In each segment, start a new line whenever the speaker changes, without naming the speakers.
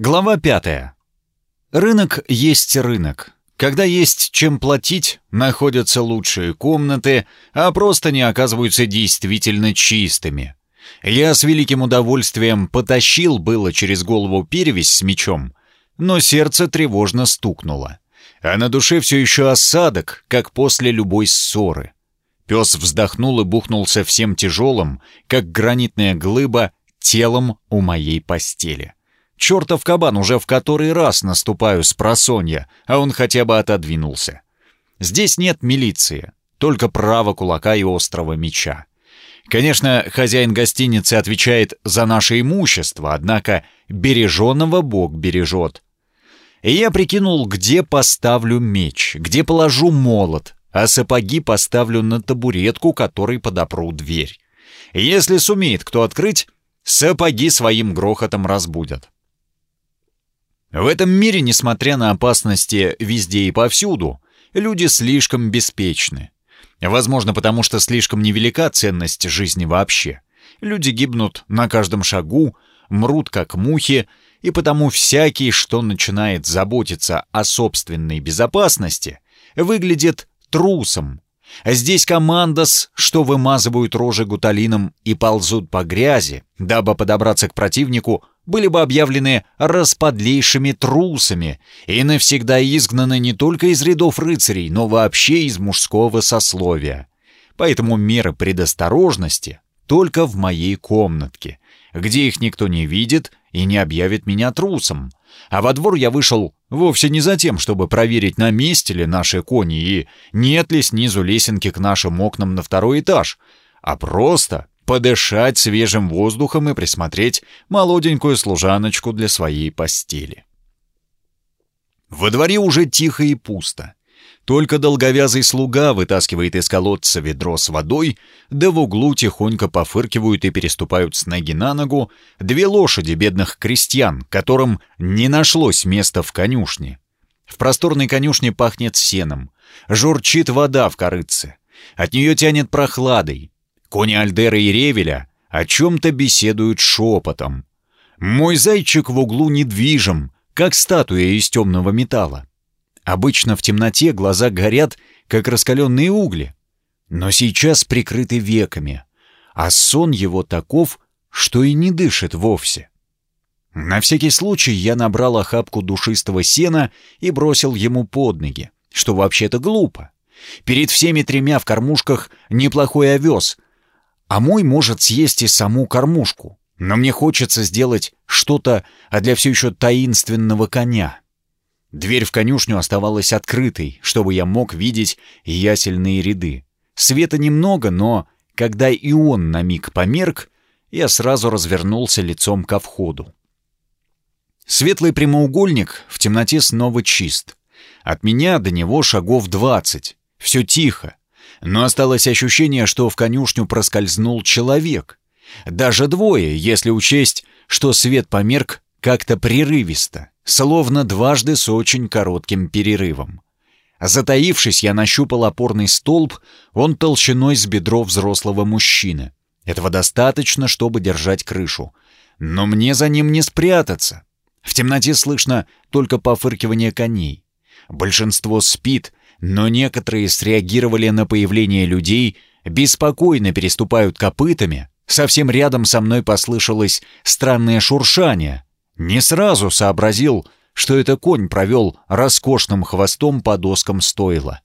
Глава пятая. Рынок есть рынок. Когда есть чем платить, находятся лучшие комнаты, а просто не оказываются действительно чистыми. Я с великим удовольствием потащил было через голову перевязь с мечом, но сердце тревожно стукнуло. А на душе все еще осадок, как после любой ссоры. Пес вздохнул и бухнулся всем тяжелым, как гранитная глыба, телом у моей постели. Чертов кабан уже в который раз наступаю с просонья, а он хотя бы отодвинулся. Здесь нет милиции, только право кулака и острого меча. Конечно, хозяин гостиницы отвечает за наше имущество, однако береженного Бог бережет. И я прикинул, где поставлю меч, где положу молот, а сапоги поставлю на табуретку, которой подопру дверь. Если сумеет кто открыть, сапоги своим грохотом разбудят. В этом мире, несмотря на опасности везде и повсюду, люди слишком беспечны. Возможно, потому что слишком невелика ценность жизни вообще. Люди гибнут на каждом шагу, мрут как мухи, и потому всякий, что начинает заботиться о собственной безопасности, выглядит трусом. Здесь командос, что вымазывают рожи гуталином и ползут по грязи, дабы подобраться к противнику, были бы объявлены расподлейшими трусами и навсегда изгнаны не только из рядов рыцарей, но вообще из мужского сословия. Поэтому меры предосторожности только в моей комнатке, где их никто не видит и не объявит меня трусом. А во двор я вышел вовсе не за тем, чтобы проверить, на месте ли наши кони и нет ли снизу лесенки к нашим окнам на второй этаж, а просто подышать свежим воздухом и присмотреть молоденькую служаночку для своей постели. Во дворе уже тихо и пусто. Только долговязый слуга вытаскивает из колодца ведро с водой, да в углу тихонько пофыркивают и переступают с ноги на ногу две лошади бедных крестьян, которым не нашлось места в конюшне. В просторной конюшне пахнет сеном, журчит вода в корыце. От нее тянет прохладой, Кони Альдера и Ревеля о чем-то беседуют шепотом. Мой зайчик в углу недвижим, как статуя из темного металла. Обычно в темноте глаза горят, как раскаленные угли, но сейчас прикрыты веками, а сон его таков, что и не дышит вовсе. На всякий случай я набрал охапку душистого сена и бросил ему под ноги, что вообще-то глупо. Перед всеми тремя в кормушках неплохой овес — а мой может съесть и саму кормушку. Но мне хочется сделать что-то для все еще таинственного коня. Дверь в конюшню оставалась открытой, чтобы я мог видеть ясельные ряды. Света немного, но когда и он на миг померк, я сразу развернулся лицом ко входу. Светлый прямоугольник в темноте снова чист. От меня до него шагов двадцать. Все тихо, но осталось ощущение, что в конюшню проскользнул человек. Даже двое, если учесть, что свет померк как-то прерывисто, словно дважды с очень коротким перерывом. Затаившись, я нащупал опорный столб, он толщиной с бедро взрослого мужчины. Этого достаточно, чтобы держать крышу. Но мне за ним не спрятаться. В темноте слышно только пофыркивание коней. Большинство спит, но некоторые среагировали на появление людей, беспокойно переступают копытами. Совсем рядом со мной послышалось странное шуршание. Не сразу сообразил, что это конь провел роскошным хвостом по доскам стойла.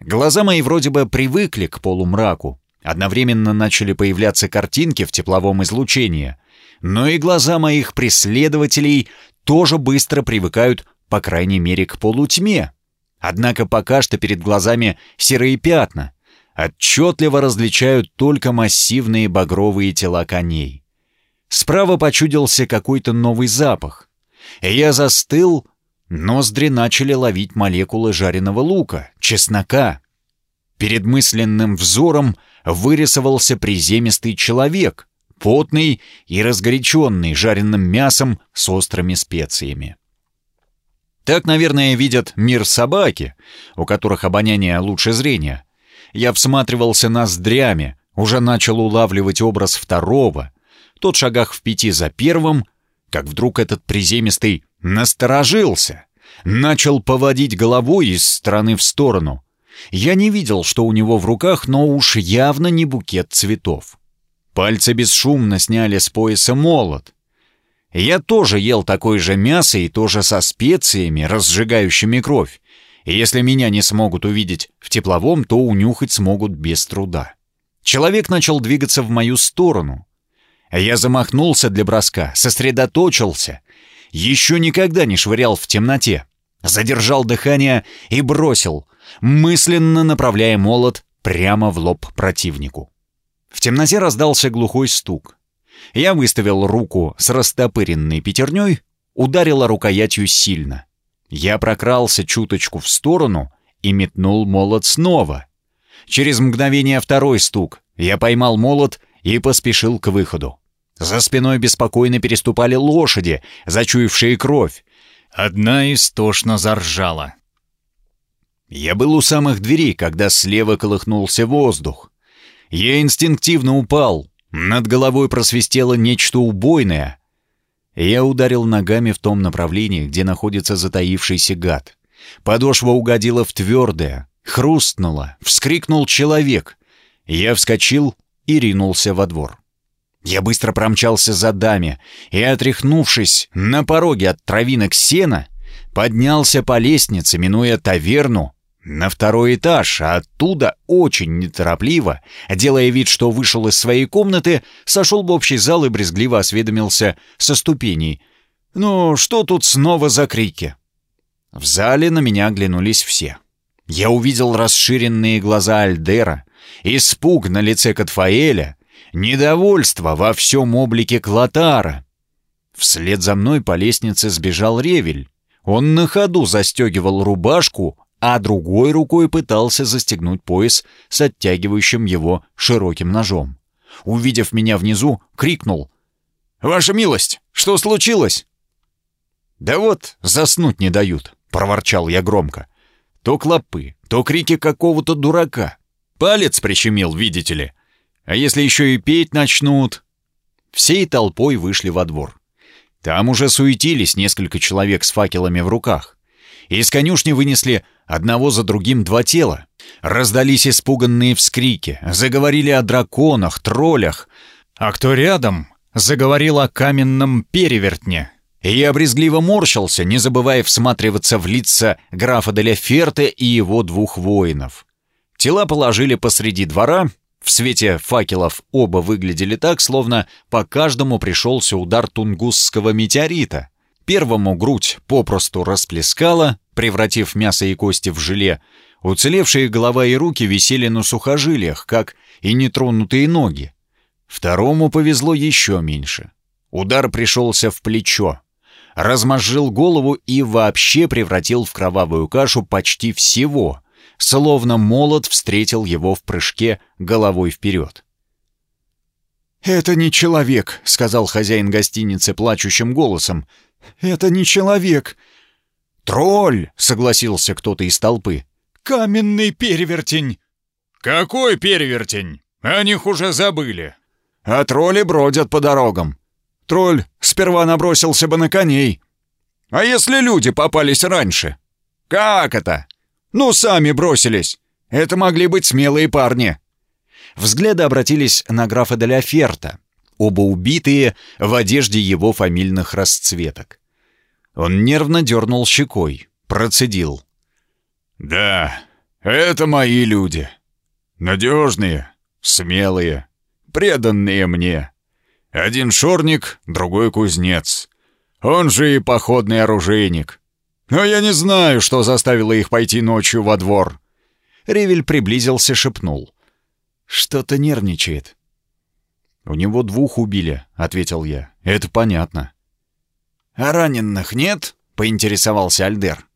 Глаза мои вроде бы привыкли к полумраку. Одновременно начали появляться картинки в тепловом излучении. Но и глаза моих преследователей тоже быстро привыкают, по крайней мере, к полутьме. Однако пока что перед глазами серые пятна. Отчетливо различают только массивные багровые тела коней. Справа почудился какой-то новый запах. Я застыл, ноздри начали ловить молекулы жареного лука, чеснока. Перед мысленным взором вырисовался приземистый человек, потный и разгоряченный жареным мясом с острыми специями. Так, наверное, видят мир собаки, у которых обоняние лучше зрения. Я всматривался ноздрями, уже начал улавливать образ второго. Тот шагах в пяти за первым, как вдруг этот приземистый насторожился, начал поводить головой из стороны в сторону. Я не видел, что у него в руках, но уж явно не букет цветов. Пальцы бесшумно сняли с пояса молот. Я тоже ел такое же мясо и тоже со специями, разжигающими кровь. И если меня не смогут увидеть в тепловом, то унюхать смогут без труда. Человек начал двигаться в мою сторону. Я замахнулся для броска, сосредоточился. Еще никогда не швырял в темноте. Задержал дыхание и бросил, мысленно направляя молот прямо в лоб противнику. В темноте раздался глухой стук. Я выставил руку с растопыренной пятерней, ударила рукоятью сильно. Я прокрался чуточку в сторону и метнул молот снова. Через мгновение второй стук. Я поймал молот и поспешил к выходу. За спиной беспокойно переступали лошади, зачуявшие кровь. Одна истошно заржала. Я был у самых дверей, когда слева колыхнулся воздух. Я инстинктивно упал. Над головой просвистело нечто убойное. Я ударил ногами в том направлении, где находится затаившийся гад. Подошва угодила в твердое, хрустнула, вскрикнул человек. Я вскочил и ринулся во двор. Я быстро промчался за даме и, отряхнувшись на пороге от травинок сена, поднялся по лестнице, минуя таверну, на второй этаж, а оттуда очень неторопливо, делая вид, что вышел из своей комнаты, сошел в общий зал и брезгливо осведомился со ступеней. «Ну, что тут снова за крики?» В зале на меня оглянулись все. Я увидел расширенные глаза Альдера, испуг на лице Катфаэля, недовольство во всем облике Клотара. Вслед за мной по лестнице сбежал Ревель. Он на ходу застегивал рубашку, а другой рукой пытался застегнуть пояс с оттягивающим его широким ножом. Увидев меня внизу, крикнул. «Ваша милость, что случилось?» «Да вот, заснуть не дают», — проворчал я громко. «То клопы, то крики какого-то дурака. Палец прищемил, видите ли. А если еще и петь начнут?» Всей толпой вышли во двор. Там уже суетились несколько человек с факелами в руках. Из конюшни вынесли одного за другим два тела. Раздались испуганные вскрики, заговорили о драконах, троллях. А кто рядом, заговорил о каменном перевертне. И я брезгливо морщился, не забывая всматриваться в лица графа Деля Ферте и его двух воинов. Тела положили посреди двора, в свете факелов оба выглядели так, словно по каждому пришелся удар тунгусского метеорита. Первому грудь попросту расплескала, превратив мясо и кости в желе. Уцелевшие голова и руки висели на сухожилиях, как и нетронутые ноги. Второму повезло еще меньше. Удар пришелся в плечо. Размозжил голову и вообще превратил в кровавую кашу почти всего, словно молот встретил его в прыжке головой вперед. «Это не человек», — сказал хозяин гостиницы плачущим голосом. «Это не человек. «Тролль!» — согласился кто-то из толпы.
«Каменный перевертень!»
«Какой перевертень? О них уже забыли!»
«А тролли бродят по дорогам. Тролль сперва набросился бы на коней. А если люди попались раньше? Как это? Ну, сами бросились. Это могли быть смелые парни». Взгляды обратились на графа де Ферта, оба убитые в одежде его фамильных расцветок. Он нервно дернул щекой, процедил.
«Да, это мои люди. Надежные, смелые, преданные мне. Один шорник, другой кузнец. Он же и походный оружейник. Но я не знаю, что заставило их пойти ночью во двор».
Ревель приблизился, шепнул. «Что-то нервничает». «У него двух убили», — ответил я. «Это понятно».
«А раненых нет?» — поинтересовался Альдер.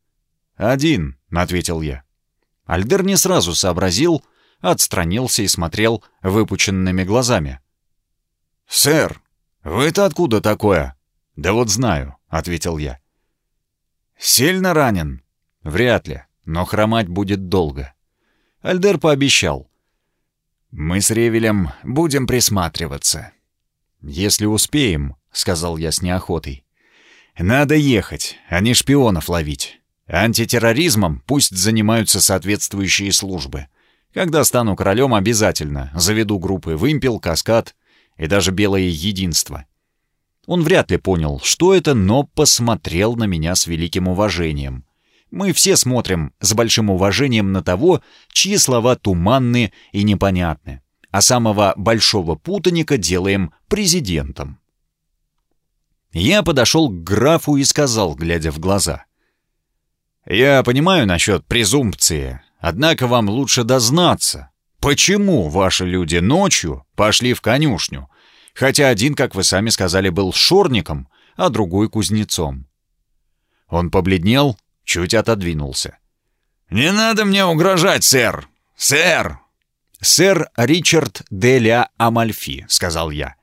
«Один», — ответил я. Альдер не сразу сообразил, отстранился и смотрел выпученными глазами.
«Сэр, вы-то откуда такое?»
«Да вот знаю», — ответил я.
«Сильно ранен?»
«Вряд ли, но хромать будет долго». Альдер пообещал.
«Мы с Ревелем будем присматриваться».
«Если успеем», — сказал я с неохотой. Надо ехать, а не шпионов ловить. Антитерроризмом пусть занимаются соответствующие службы. Когда стану королем, обязательно заведу группы «Вымпел», «Каскад» и даже «Белое единство». Он вряд ли понял, что это, но посмотрел на меня с великим уважением. Мы все смотрим с большим уважением на того, чьи слова туманны и непонятны, а самого большого путаника делаем президентом. Я подошел к графу и сказал, глядя в глаза. «Я понимаю насчет презумпции, однако вам лучше дознаться. Почему ваши люди ночью пошли в конюшню, хотя один, как вы сами сказали, был шорником, а другой кузнецом. Он побледнел, чуть отодвинулся.
«Не надо мне угрожать, сэр! Сэр!»
«Сэр Ричард де ля Амальфи», — сказал я.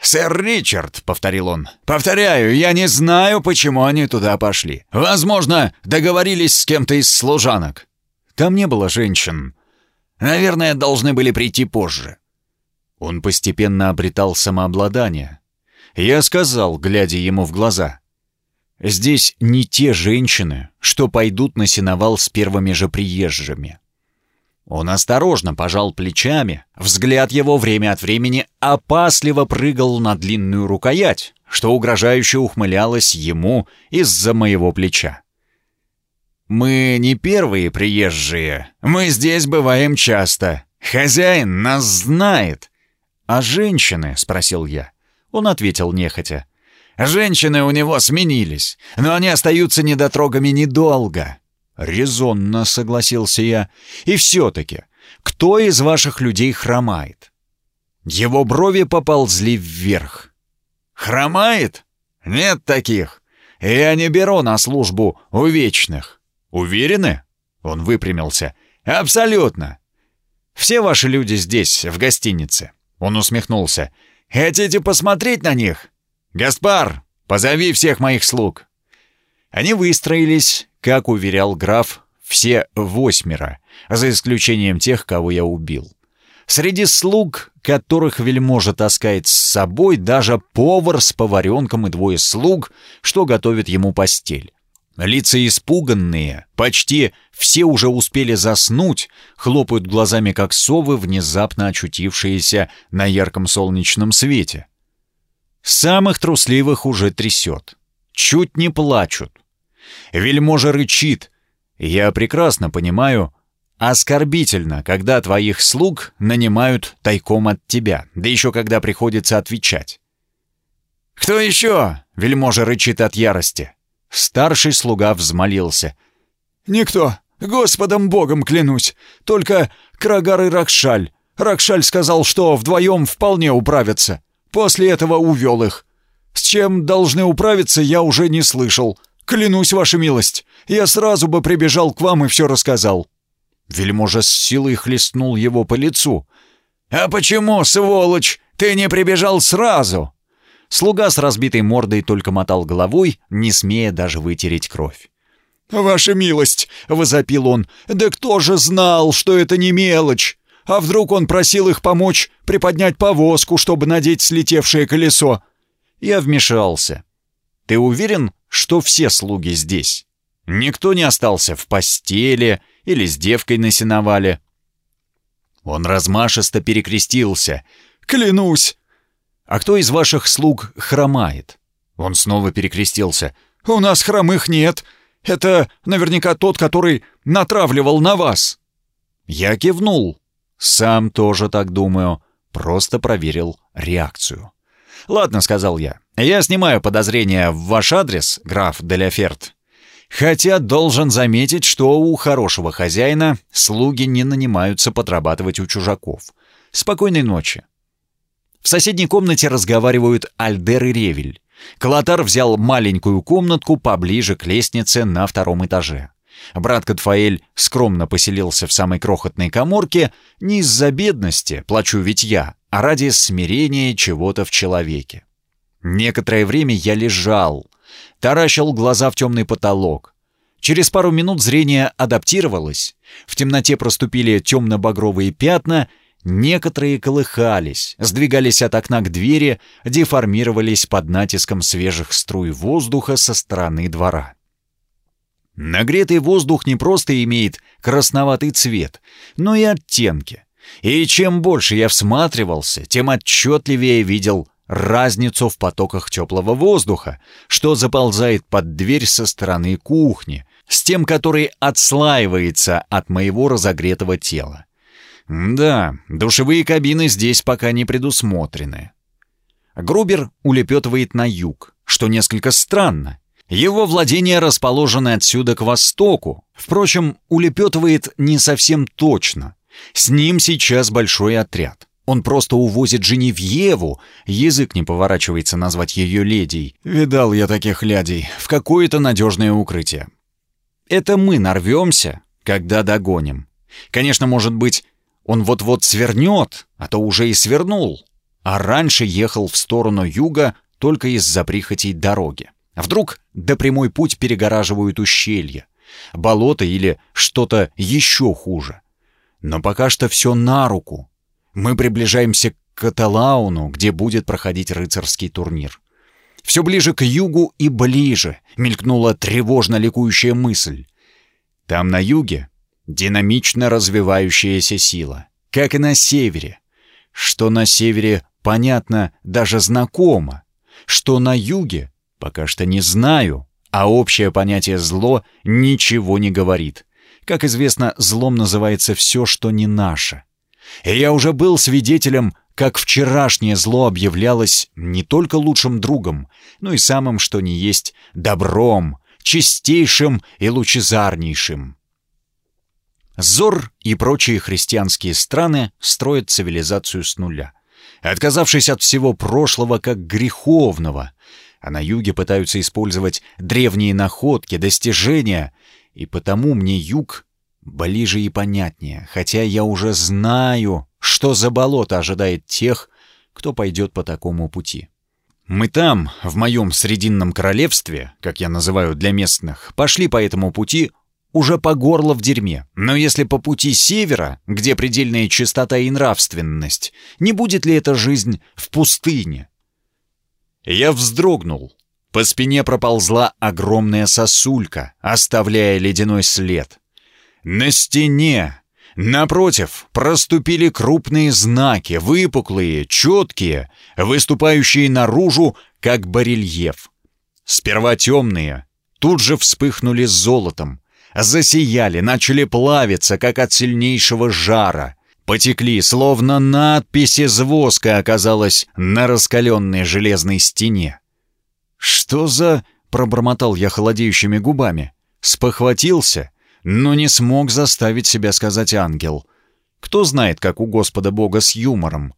«Сэр Ричард», — повторил он. «Повторяю, я не знаю, почему они туда пошли. Возможно, договорились с кем-то из служанок.
Там не было женщин.
Наверное, должны были прийти позже.
Он постепенно обретал самообладание. Я сказал, глядя ему в глаза, «Здесь не те женщины, что пойдут на сеновал с первыми же приезжими». Он осторожно пожал плечами, взгляд его время от времени опасливо прыгал на длинную рукоять, что угрожающе ухмылялось ему из-за моего плеча.
«Мы не первые приезжие, мы здесь бываем часто. Хозяин нас знает.
«А женщины?» — спросил я. Он ответил нехотя.
«Женщины у него сменились, но они остаются недотрогами недолго».
«Резонно», — согласился я. «И все-таки, кто из ваших людей хромает?» Его брови поползли вверх.
«Хромает? Нет таких. Я не беру на службу у вечных».
«Уверены?» — он выпрямился.
«Абсолютно.
Все ваши люди здесь, в гостинице?»
Он усмехнулся. «Хотите посмотреть на них? Гаспар, позови всех моих слуг!»
Они выстроились, как уверял граф, все восьмеро, за исключением тех, кого я убил. Среди слуг, которых вельможа таскает с собой, даже повар с поваренком и двое слуг, что готовят ему постель. Лица испуганные, почти все уже успели заснуть, хлопают глазами, как совы, внезапно очутившиеся на ярком солнечном свете. Самых трусливых уже трясет. Чуть не плачут. Вельможа рычит. Я прекрасно понимаю, оскорбительно, когда твоих слуг нанимают тайком от тебя, да еще когда приходится отвечать.
«Кто еще?» — вельможа рычит от ярости.
Старший слуга взмолился.
«Никто. Господом Богом клянусь. Только Крагар и Ракшаль. Ракшаль сказал, что вдвоем вполне управятся. После этого увел их. С чем должны управиться, я уже не слышал. Клянусь, ваша милость, я сразу бы прибежал к вам и все рассказал».
Вельможа с силой хлестнул его по лицу.
«А почему, сволочь, ты не прибежал сразу?»
Слуга с разбитой мордой только мотал головой, не смея даже вытереть кровь.
«Ваша милость!» — возопил он. «Да кто же знал, что это не мелочь? А вдруг он просил их помочь приподнять повозку, чтобы надеть слетевшее колесо?»
Я вмешался. «Ты уверен, что все слуги здесь? Никто не остался в постели или с девкой на сеновале?» Он размашисто перекрестился.
«Клянусь,
«А кто из ваших слуг хромает?» Он снова перекрестился.
«У нас хромых нет. Это наверняка тот, который натравливал на вас».
Я кивнул. Сам тоже так думаю. Просто проверил реакцию. «Ладно», — сказал я. «Я снимаю подозрения в ваш адрес, граф Деляферт. Хотя должен заметить, что у хорошего хозяина слуги не нанимаются подрабатывать у чужаков. Спокойной ночи». В соседней комнате разговаривают Альдер и Ревель. Калатар взял маленькую комнатку поближе к лестнице на втором этаже. Брат Катфаэль скромно поселился в самой крохотной коморке не из-за бедности, плачу ведь я, а ради смирения чего-то в человеке. Некоторое время я лежал, таращил глаза в темный потолок. Через пару минут зрение адаптировалось, в темноте проступили темно-багровые пятна, Некоторые колыхались, сдвигались от окна к двери, деформировались под натиском свежих струй воздуха со стороны двора. Нагретый воздух не просто имеет красноватый цвет, но и оттенки. И чем больше я всматривался, тем отчетливее видел разницу в потоках теплого воздуха, что заползает под дверь со стороны кухни, с тем, который отслаивается от моего разогретого тела. Да, душевые кабины здесь пока не предусмотрены. Грубер улепетывает на юг, что несколько странно. Его владение расположено отсюда к востоку. Впрочем, улепетывает не совсем точно. С ним сейчас большой отряд. Он просто увозит Женевьеву, язык не поворачивается назвать ее ледей. Видал я таких лядей, в какое-то надежное укрытие. Это мы нарвемся, когда догоним. Конечно, может быть, он вот-вот свернет, а то уже и свернул. А раньше ехал в сторону юга только из-за прихотей дороги. А вдруг до прямой путь перегораживают ущелья, болото или что-то еще хуже. Но пока что все на руку. Мы приближаемся к Каталауну, где будет проходить рыцарский турнир. Все ближе к югу и ближе, мелькнула тревожно ликующая мысль. Там на юге динамично развивающаяся сила, как и на севере. Что на севере понятно, даже знакомо. Что на юге, пока что не знаю, а общее понятие «зло» ничего не говорит. Как известно, злом называется все, что не наше. И я уже был свидетелем, как вчерашнее зло объявлялось не только лучшим другом, но и самым, что ни есть, добром, чистейшим и лучезарнейшим. Зор и прочие христианские страны строят цивилизацию с нуля, отказавшись от всего прошлого как греховного, а на юге пытаются использовать древние находки, достижения, и потому мне юг ближе и понятнее, хотя я уже знаю, что за болото ожидает тех, кто пойдет по такому пути. Мы там, в моем Срединном королевстве, как я называю для местных, пошли по этому пути уже по горло в дерьме. Но если по пути севера, где предельная чистота и нравственность, не будет ли эта жизнь в пустыне? Я вздрогнул. По спине проползла огромная сосулька, оставляя ледяной след. На стене, напротив, проступили крупные знаки, выпуклые, четкие, выступающие наружу, как барельеф. Сперва темные, тут же вспыхнули золотом, засияли, начали плавиться, как от сильнейшего жара. Потекли, словно надпись из воска оказалась на раскаленной железной стене. «Что за...» — пробормотал я холодеющими губами. Спохватился, но не смог заставить себя сказать ангел. Кто знает, как у Господа Бога с юмором.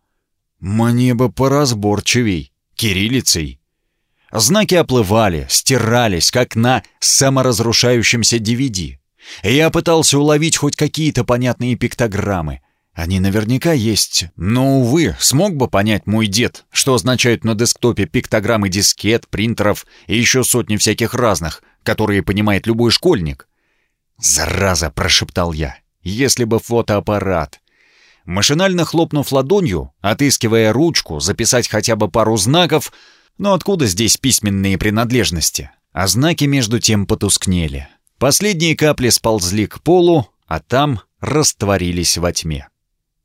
Мне бы поразборчивей, кириллицей. Знаки оплывали, стирались, как на саморазрушающемся DVD. Я пытался уловить хоть какие-то понятные пиктограммы. Они наверняка есть, но, увы, смог бы понять мой дед, что означают на десктопе пиктограммы дискет, принтеров и еще сотни всяких разных, которые понимает любой школьник. «Зараза!» — прошептал я. «Если бы фотоаппарат!» Машинально хлопнув ладонью, отыскивая ручку, записать хотя бы пару знаков — но откуда здесь письменные принадлежности? А знаки между тем потускнели. Последние капли сползли к полу, а там растворились во тьме.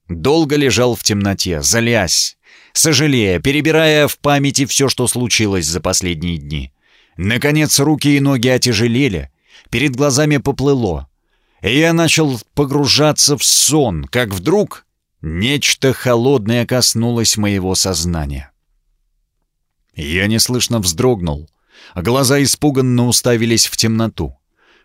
Долго лежал в темноте, залясь, сожалея, перебирая в памяти все, что случилось за последние дни. Наконец руки и ноги отяжелели, перед глазами поплыло. И я начал погружаться в сон, как вдруг нечто холодное коснулось моего сознания. Я неслышно вздрогнул, а глаза испуганно уставились в темноту.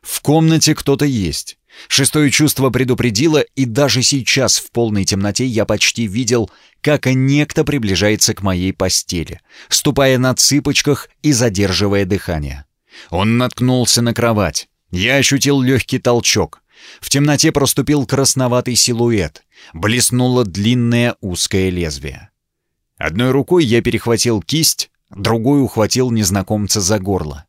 В комнате кто-то есть. Шестое чувство предупредило, и даже сейчас в полной темноте я почти видел, как некто приближается к моей постели, ступая на цыпочках и задерживая дыхание. Он наткнулся на кровать. Я ощутил легкий толчок. В темноте проступил красноватый силуэт. Блеснуло длинное узкое лезвие. Одной рукой я перехватил кисть, другой ухватил незнакомца за горло.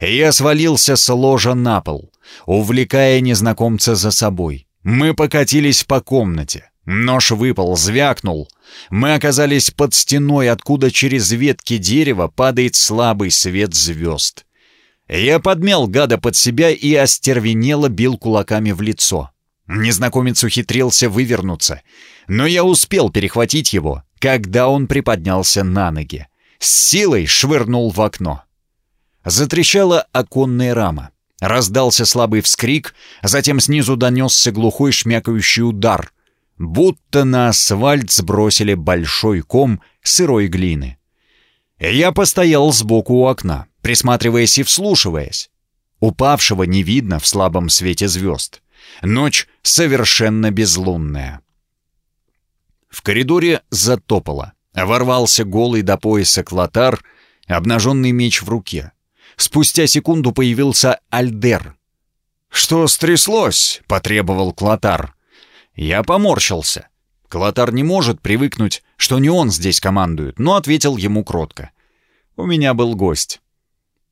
Я свалился с ложа на пол, увлекая незнакомца за собой. Мы покатились по комнате. Нож выпал, звякнул. Мы оказались под стеной, откуда через ветки дерева падает слабый свет звезд. Я подмял гада под себя и остервенело бил кулаками в лицо. Незнакомец ухитрился вывернуться, но я успел перехватить его, когда он приподнялся на ноги. С силой швырнул в окно. Затрещала оконная рама. Раздался слабый вскрик, затем снизу донесся глухой шмякающий удар. Будто на асфальт сбросили большой ком сырой глины. Я постоял сбоку у окна, присматриваясь и вслушиваясь. Упавшего не видно в слабом свете звезд. Ночь совершенно безлунная. В коридоре затопало. Ворвался голый до пояса клотар, обнаженный меч в руке. Спустя секунду появился Альдер. «Что стряслось?» — потребовал Клотар. Я поморщился. Клотар не может привыкнуть, что не он здесь командует, но ответил ему кротко. «У меня был гость».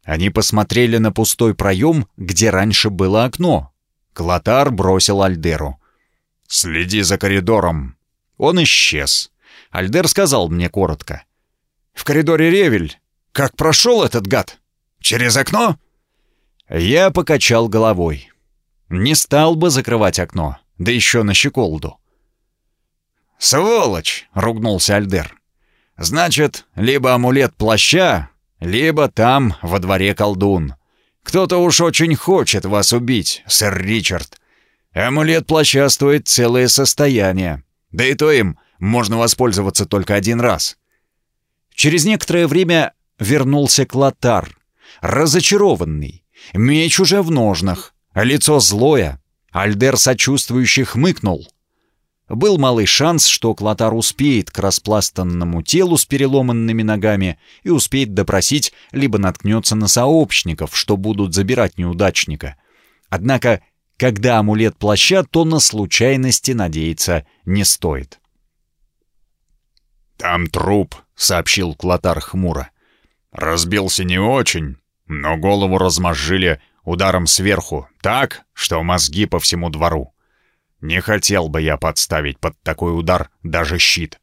Они посмотрели на пустой проем, где раньше было окно. Клотар бросил Альдеру. «Следи за коридором». Он исчез. Альдер сказал мне коротко. «В коридоре Ревель. Как прошел этот гад?» Через окно?» Я покачал головой. Не стал бы закрывать окно, да еще на щеколду. «Сволочь!» — ругнулся Альдер. «Значит, либо амулет плаща, либо там, во дворе колдун. Кто-то уж очень хочет вас убить, сэр Ричард. Амулет плаща стоит целое состояние. Да и то им можно воспользоваться только один раз». Через некоторое время вернулся Клотар, разочарованный. Меч уже в ножнах, лицо злое. Альдер сочувствующе хмыкнул. Был малый шанс, что Клотар успеет к распластанному телу с переломанными ногами и успеет допросить, либо наткнется на сообщников, что будут забирать неудачника. Однако, когда амулет плаща, то на случайности надеяться не стоит.
«Там труп», — сообщил Клотар хмуро. «Разбился не очень, но голову размозжили ударом сверху, так, что мозги по всему двору. Не хотел бы я подставить под такой удар даже щит.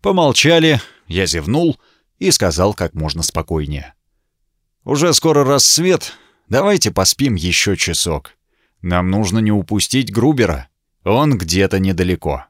Помолчали, я зевнул и сказал как можно спокойнее. «Уже скоро рассвет, давайте поспим еще часок. Нам нужно не упустить Грубера, он где-то недалеко».